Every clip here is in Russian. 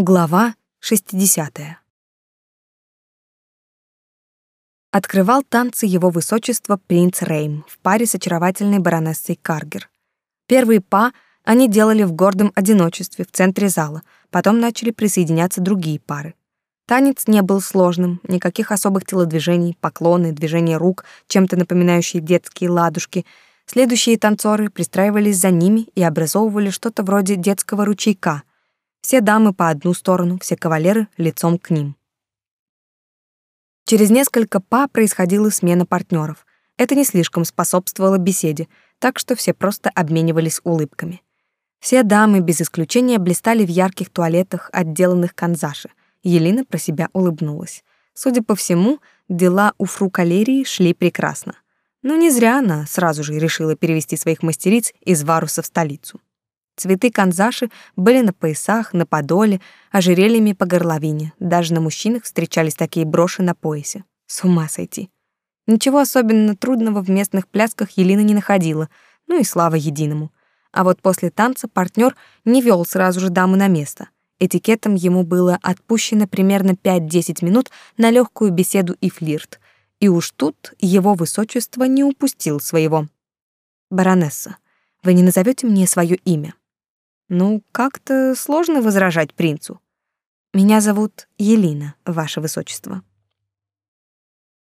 Глава 60. Открывал танцы его высочества принц Рейм в паре с очаровательной баронессой Каргер. Первые па они делали в гордом одиночестве в центре зала, потом начали присоединяться другие пары. Танец не был сложным, никаких особых телодвижений, поклоны, движения рук, чем-то напоминающие детские ладушки. Следующие танцоры пристраивались за ними и образовывали что-то вроде детского ручейка — все дамы по одну сторону, все кавалеры лицом к ним. Через несколько па происходила смена партнеров. Это не слишком способствовало беседе, так что все просто обменивались улыбками. Все дамы без исключения блистали в ярких туалетах, отделанных канзаши. Елена про себя улыбнулась. Судя по всему, дела у фру Калерии шли прекрасно. Но не зря она сразу же решила перевести своих мастериц из Варуса в столицу. Цветы канзаши были на поясах, на подоле, ожерельями по горловине. Даже на мужчинах встречались такие броши на поясе. С ума сойти. Ничего особенно трудного в местных плясках Елена не находила, ну и слава единому. А вот после танца партнер не вел сразу же даму на место. Этикетом ему было отпущено примерно 5-10 минут на легкую беседу и флирт. И уж тут его высочество не упустил своего. «Баронесса, вы не назовете мне свое имя?» Ну, как-то сложно возражать принцу. Меня зовут Елина, ваше высочество.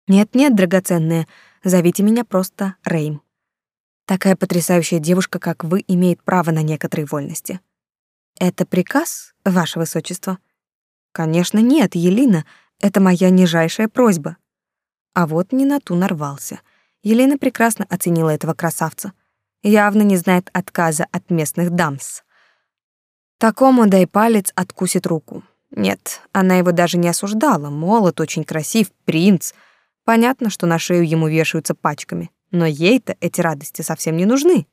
Нет-нет, драгоценная, зовите меня просто Рейм. Такая потрясающая девушка, как вы, имеет право на некоторые вольности. Это приказ, ваше высочество? Конечно, нет, Елина, это моя нижайшая просьба. А вот не на ту нарвался. Елена прекрасно оценила этого красавца. Явно не знает отказа от местных дамс. Такому дай палец откусит руку. Нет, она его даже не осуждала. Молод, очень красив, принц. Понятно, что на шею ему вешаются пачками, но ей-то эти радости совсем не нужны.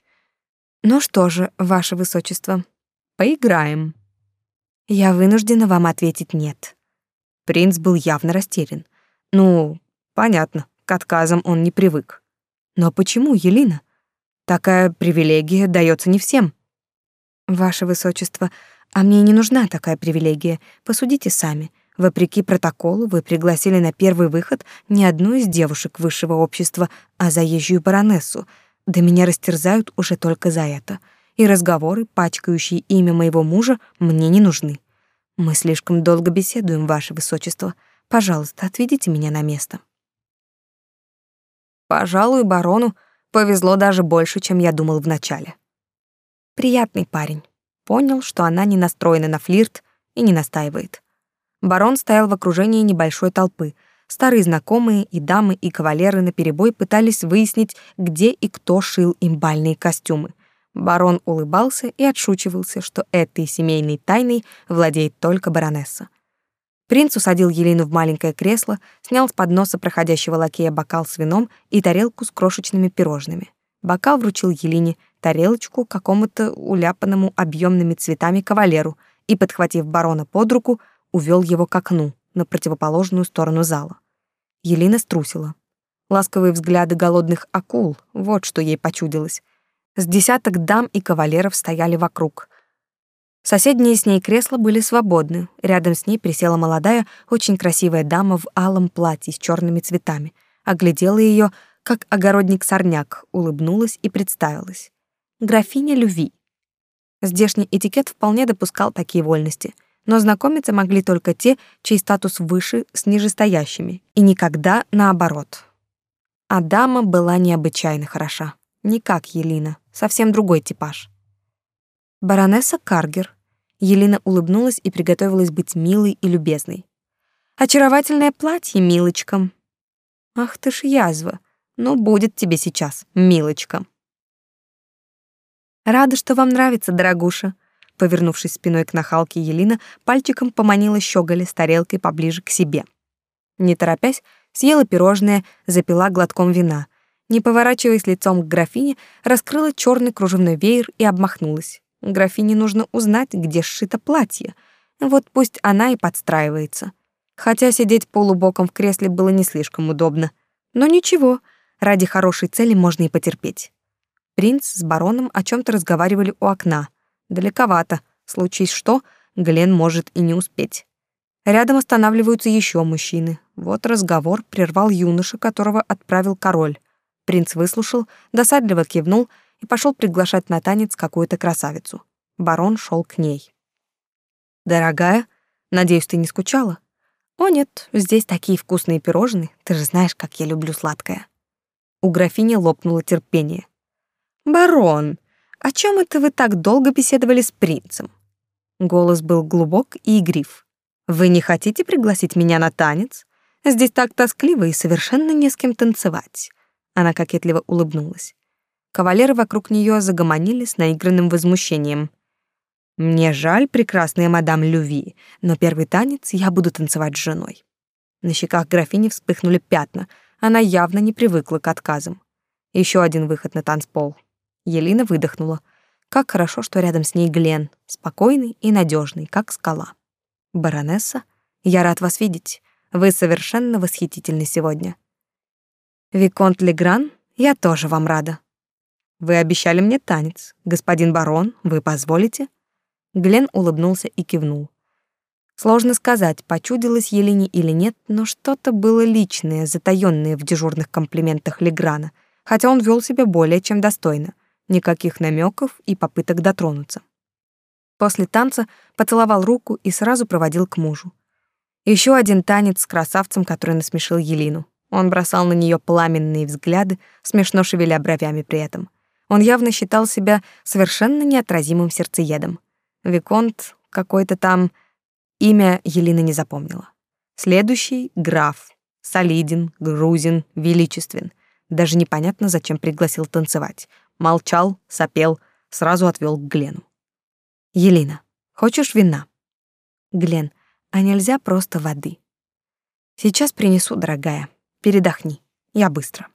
Ну что же, ваше высочество, поиграем. Я вынуждена вам ответить нет. Принц был явно растерян. Ну, понятно, к отказам он не привык. Но почему, Елена? Такая привилегия дается не всем. Ваше высочество, а мне не нужна такая привилегия. Посудите сами. Вопреки протоколу вы пригласили на первый выход не одну из девушек высшего общества, а заезжую баронессу. Да меня растерзают уже только за это. И разговоры, пачкающие имя моего мужа, мне не нужны. Мы слишком долго беседуем, ваше высочество. Пожалуйста, отведите меня на место. Пожалуй, барону повезло даже больше, чем я думал вначале. Приятный парень. Понял, что она не настроена на флирт и не настаивает. Барон стоял в окружении небольшой толпы. Старые знакомые и дамы, и кавалеры наперебой пытались выяснить, где и кто шил им бальные костюмы. Барон улыбался и отшучивался, что этой семейной тайной владеет только баронесса. Принц усадил Елену в маленькое кресло, снял с подноса проходящего лакея бокал с вином и тарелку с крошечными пирожными. Бокал вручил Елене, тарелочку какому-то уляпанному объемными цветами кавалеру и, подхватив барона под руку, увел его к окну на противоположную сторону зала. Елена струсила. Ласковые взгляды голодных акул — вот что ей почудилось. С десяток дам и кавалеров стояли вокруг. Соседние с ней кресла были свободны. Рядом с ней присела молодая, очень красивая дама в алом платье с черными цветами. Оглядела ее, как огородник-сорняк, улыбнулась и представилась графиня Люви. Здешний этикет вполне допускал такие вольности, но знакомиться могли только те, чей статус выше с нижестоящими, и никогда наоборот. А дама была необычайно хороша, не как Елина, совсем другой типаж. Баронесса Каргер. Елена улыбнулась и приготовилась быть милой и любезной. Очаровательное платье, милочка. Ах ты ж язва. Ну, будет тебе сейчас, милочка. Рада, что вам нравится, дорогуша. Повернувшись спиной к нахалке Елина, пальчиком поманила щеголя с тарелкой поближе к себе. Не торопясь, съела пирожное, запила глотком вина. Не поворачиваясь лицом к графине, раскрыла черный кружевной веер и обмахнулась. Графине нужно узнать, где сшито платье. Вот пусть она и подстраивается. Хотя сидеть полубоком в кресле было не слишком удобно. Но ничего, ради хорошей цели можно и потерпеть. Принц с бароном о чем то разговаривали у окна. Далековато. Случись что, Глен может и не успеть. Рядом останавливаются еще мужчины. Вот разговор прервал юноша, которого отправил король. Принц выслушал, досадливо кивнул и пошел приглашать на танец какую-то красавицу. Барон шел к ней. «Дорогая, надеюсь, ты не скучала?» «О нет, здесь такие вкусные пирожные, ты же знаешь, как я люблю сладкое». У графини лопнуло терпение. «Барон, о чем это вы так долго беседовали с принцем?» Голос был глубок и игрив. «Вы не хотите пригласить меня на танец? Здесь так тоскливо и совершенно не с кем танцевать». Она кокетливо улыбнулась. Кавалеры вокруг нее загомонили с наигранным возмущением. «Мне жаль, прекрасная мадам Люви, но первый танец я буду танцевать с женой». На щеках графини вспыхнули пятна. Она явно не привыкла к отказам. Еще один выход на танцпол. Елена выдохнула. Как хорошо, что рядом с ней Глен, спокойный и надежный, как скала. «Баронесса, я рад вас видеть. Вы совершенно восхитительны сегодня». «Виконт Легран, я тоже вам рада», вы обещали мне танец. Господин барон, вы позволите? Глен улыбнулся и кивнул. Сложно сказать, почудилось Елене или нет, но что-то было личное, затаённое в дежурных комплиментах Леграна, хотя он вел себя более чем достойно. Никаких намеков и попыток дотронуться. После танца поцеловал руку и сразу проводил к мужу. Еще один танец с красавцем, который насмешил Елину. Он бросал на нее пламенные взгляды, смешно шевеля бровями при этом. Он явно считал себя совершенно неотразимым сердцеедом. Виконт какой-то там имя Елена не запомнила. Следующий — граф. Солиден, грузин, величествен. Даже непонятно, зачем пригласил танцевать. Молчал, сопел, сразу отвел к Глену. «Елена, хочешь вина?» «Глен, а нельзя просто воды?» «Сейчас принесу, дорогая. Передохни. Я быстро».